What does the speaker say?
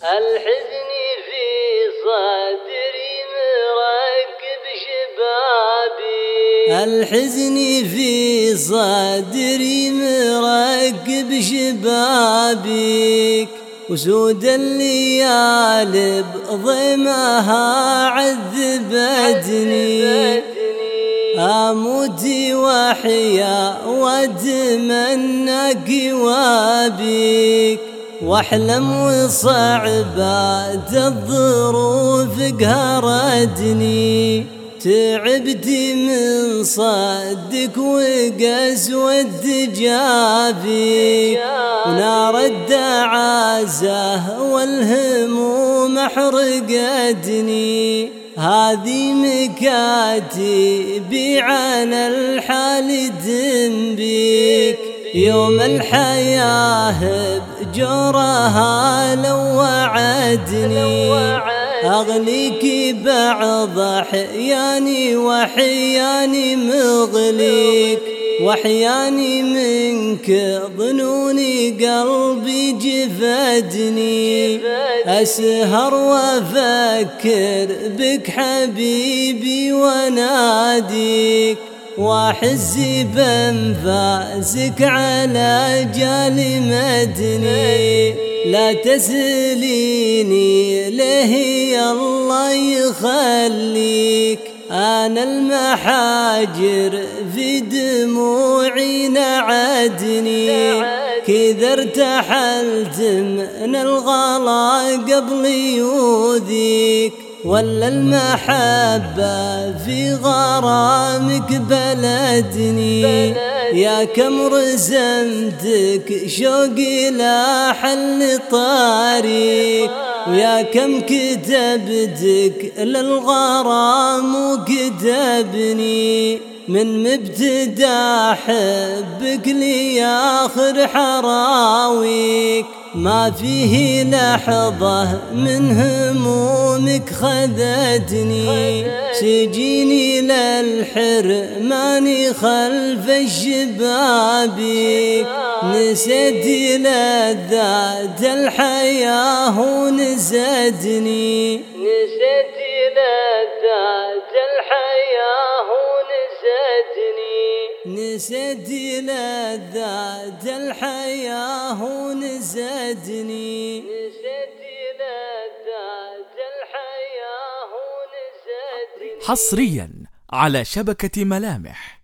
الحزن في صدري مركب شبابي الحزن في صدري مركب شبابك وسود الليالي بضمها عذبتني أموت وحيا واتمنى قوابك واحلم وصعبات الظروف قهرتني تعبت من صدك وقسوة جافي. ونار الدعازة والهموم حرقتني هذه مكاتبي عن الحال ذنبك يوم الحياة بجورها لو وعدني. أغليك بعض أحياني وحياني مغليك. وحياني منك ظنوني قلبي جفدني. أسهر وأفكر بك حبيبي وناديك. واحز بانفاسك على جال مدني. لا تسليني ليه الله يخليك؟ أنا المحاجر في دموعي نعدني. كذا ارتحلت من الغلا قبل يوذيك. ولا المحبة في غرامك بلدني. يا كم رزمتك شوقي لا حل طريق ويا كم كتبتك للغرام وكتبني من مبتدأ حبك لي اخر حراويك. ما فيه لحظة من همومك خذتني. سجيني للحرمان خلف الشبابيك نسيت لذات الحياة ونزدني نسيت لذات نسيت لذات الحياة ونزدني نسيت لذات الحياة ونزدني حصريا على شبكة ملامح.